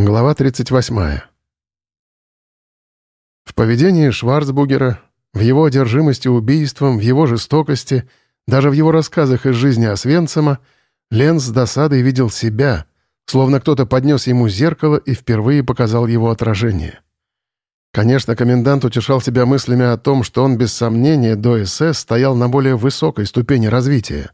Глава 38. В поведении Шварцбугера, в его одержимости убийством, в его жестокости, даже в его рассказах из жизни Освенцима, Ленс с досадой видел себя, словно кто-то поднес ему зеркало и впервые показал его отражение. Конечно, комендант утешал себя мыслями о том, что он без сомнения до СС стоял на более высокой ступени развития.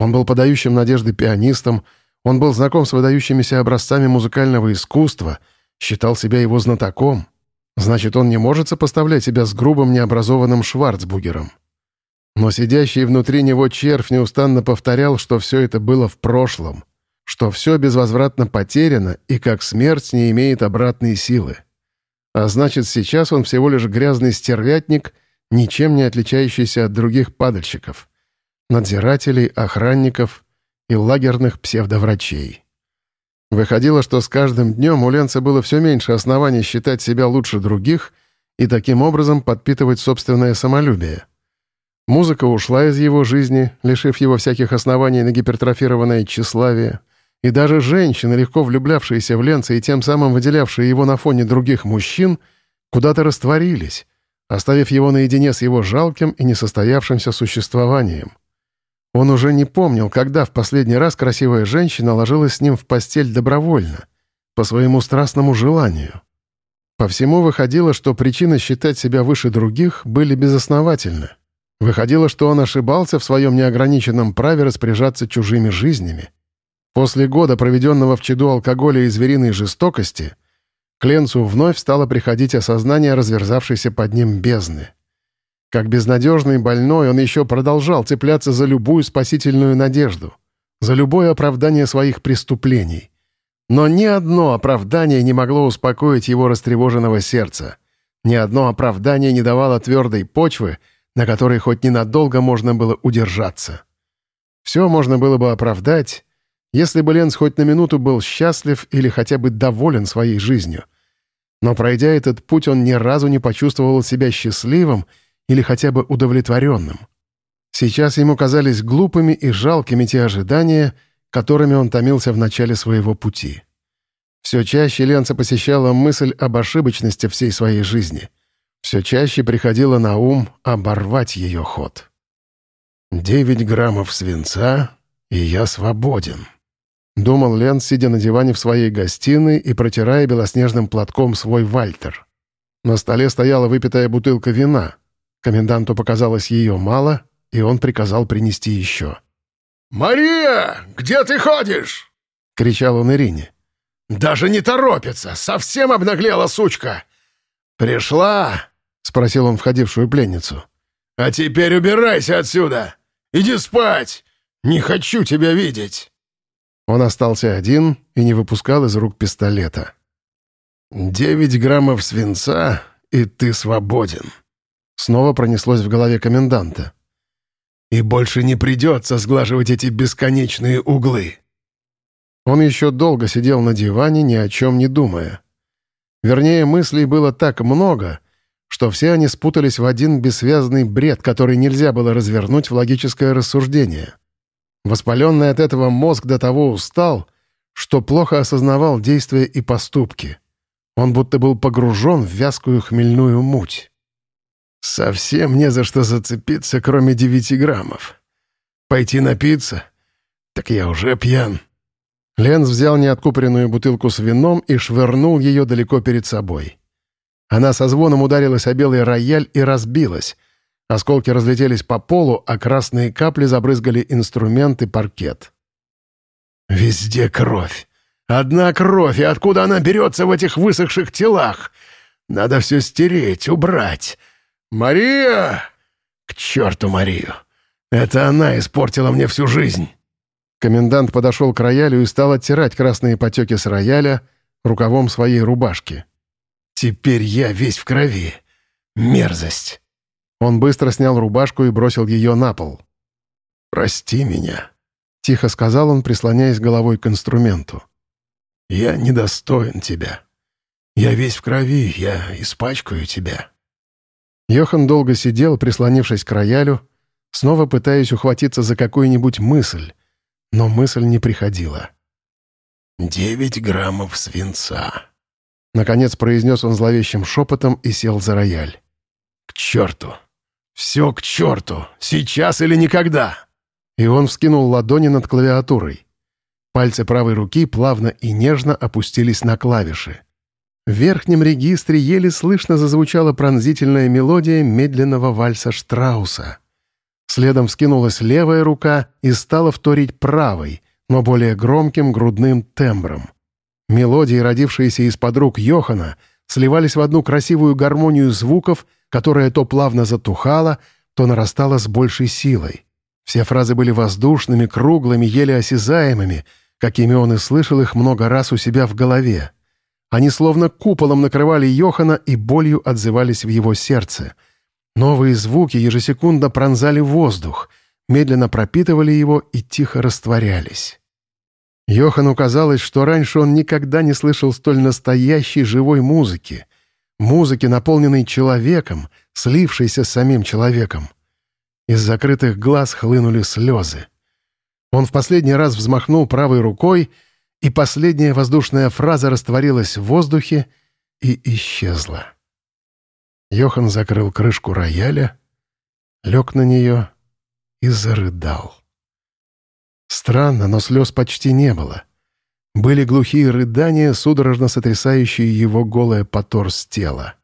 Он был подающим надежды пианистом, он был знаком с выдающимися образцами музыкального искусства, считал себя его знатоком. Значит, он не может сопоставлять себя с грубым необразованным Шварцбугером. Но сидящий внутри него червь неустанно повторял, что все это было в прошлом, что все безвозвратно потеряно и как смерть не имеет обратной силы. А значит, сейчас он всего лишь грязный стервятник, ничем не отличающийся от других падальщиков, надзирателей, охранников — и лагерных псевдоврачей. Выходило, что с каждым днем у Ленца было все меньше оснований считать себя лучше других и таким образом подпитывать собственное самолюбие. Музыка ушла из его жизни, лишив его всяких оснований на гипертрофированное тщеславие, и даже женщины, легко влюблявшиеся в Ленца и тем самым выделявшие его на фоне других мужчин, куда-то растворились, оставив его наедине с его жалким и несостоявшимся существованием. Он уже не помнил, когда в последний раз красивая женщина ложилась с ним в постель добровольно, по своему страстному желанию. По всему выходило, что причины считать себя выше других были безосновательны. Выходило, что он ошибался в своем неограниченном праве распоряжаться чужими жизнями. После года, проведенного в чаду алкоголя и звериной жестокости, к Ленцу вновь стало приходить осознание разверзавшейся под ним бездны. Как безнадежный больной, он еще продолжал цепляться за любую спасительную надежду, за любое оправдание своих преступлений. Но ни одно оправдание не могло успокоить его растревоженного сердца. Ни одно оправдание не давало твердой почвы, на которой хоть ненадолго можно было удержаться. Все можно было бы оправдать, если бы Ленс хоть на минуту был счастлив или хотя бы доволен своей жизнью. Но пройдя этот путь, он ни разу не почувствовал себя счастливым или хотя бы удовлетворенным. Сейчас ему казались глупыми и жалкими те ожидания, которыми он томился в начале своего пути. Все чаще Ленца посещала мысль об ошибочности всей своей жизни. Все чаще приходило на ум оборвать ее ход. «Девять граммов свинца, и я свободен», — думал Лен, сидя на диване в своей гостиной и протирая белоснежным платком свой вальтер. На столе стояла выпитая бутылка вина — Коменданту показалось ее мало, и он приказал принести еще. «Мария, где ты ходишь?» — кричал он Ирине. «Даже не торопится, совсем обнаглела сучка!» «Пришла?» — спросил он входившую пленницу. «А теперь убирайся отсюда! Иди спать! Не хочу тебя видеть!» Он остался один и не выпускал из рук пистолета. «Девять граммов свинца, и ты свободен», Снова пронеслось в голове коменданта. «И больше не придется сглаживать эти бесконечные углы». Он еще долго сидел на диване, ни о чем не думая. Вернее, мыслей было так много, что все они спутались в один бессвязный бред, который нельзя было развернуть в логическое рассуждение. Воспаленный от этого мозг до того устал, что плохо осознавал действия и поступки. Он будто был погружен в вязкую хмельную муть. Совсем не за что зацепиться, кроме девяти граммов. Пойти напиться? Так я уже пьян. Ленс взял неоткупоренную бутылку с вином и швырнул ее далеко перед собой. Она со звоном ударилась о белый рояль и разбилась. Осколки разлетелись по полу, а красные капли забрызгали инструмент и паркет. «Везде кровь. Одна кровь, и откуда она берется в этих высохших телах? Надо все стереть, убрать. «Мария!» «К черту Марию! Это она испортила мне всю жизнь!» Комендант подошел к роялю и стал оттирать красные потеки с рояля рукавом своей рубашки. «Теперь я весь в крови. Мерзость!» Он быстро снял рубашку и бросил ее на пол. «Прости меня», — тихо сказал он, прислоняясь головой к инструменту. «Я недостоин тебя. Я весь в крови, я испачкаю тебя». Йохан долго сидел, прислонившись к роялю, снова пытаясь ухватиться за какую-нибудь мысль, но мысль не приходила. девять граммов свинца». Наконец произнес он зловещим шепотом и сел за рояль. «К черту! Все к черту! Сейчас или никогда!» И он вскинул ладони над клавиатурой. Пальцы правой руки плавно и нежно опустились на клавиши. В верхнем регистре еле слышно зазвучала пронзительная мелодия медленного вальса Штрауса. Следом вскинулась левая рука и стала вторить правой, но более громким грудным тембром. Мелодии, родившиеся из-под рук Йохана, сливались в одну красивую гармонию звуков, которая то плавно затухала, то нарастала с большей силой. Все фразы были воздушными, круглыми, еле осязаемыми, какими он и слышал их много раз у себя в голове. Они словно куполом накрывали Йохана и болью отзывались в его сердце. Новые звуки ежесекундно пронзали воздух, медленно пропитывали его и тихо растворялись. Йохану казалось, что раньше он никогда не слышал столь настоящей живой музыки. Музыки, наполненной человеком, слившейся с самим человеком. Из закрытых глаз хлынули слезы. Он в последний раз взмахнул правой рукой — и последняя воздушная фраза растворилась в воздухе и исчезла. Йохан закрыл крышку рояля, лег на нее и зарыдал. Странно, но слез почти не было. Были глухие рыдания, судорожно сотрясающие его голое поторс тела.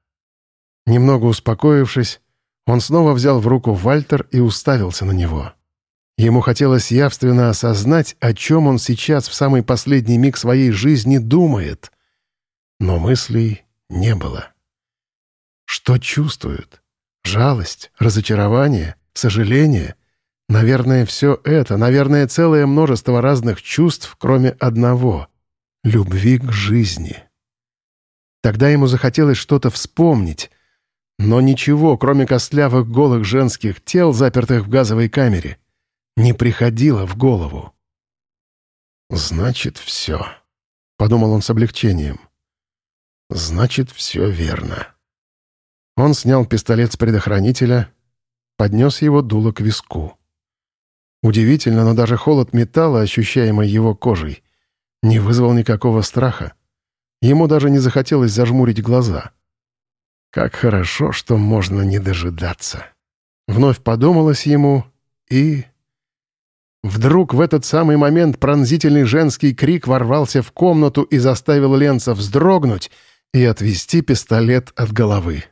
Немного успокоившись, он снова взял в руку Вальтер и уставился на него. Ему хотелось явственно осознать, о чем он сейчас в самый последний миг своей жизни думает. Но мыслей не было. Что чувствует? Жалость, разочарование, сожаление? Наверное, все это, наверное, целое множество разных чувств, кроме одного — любви к жизни. Тогда ему захотелось что-то вспомнить, но ничего, кроме костлявых голых женских тел, запертых в газовой камере — не приходило в голову. «Значит, все», — подумал он с облегчением. «Значит, все верно». Он снял пистолет с предохранителя, поднес его дуло к виску. Удивительно, но даже холод металла, ощущаемый его кожей, не вызвал никакого страха. Ему даже не захотелось зажмурить глаза. Как хорошо, что можно не дожидаться. Вновь подумалось ему, и Вдруг в этот самый момент пронзительный женский крик ворвался в комнату и заставил Ленца вздрогнуть и отвести пистолет от головы.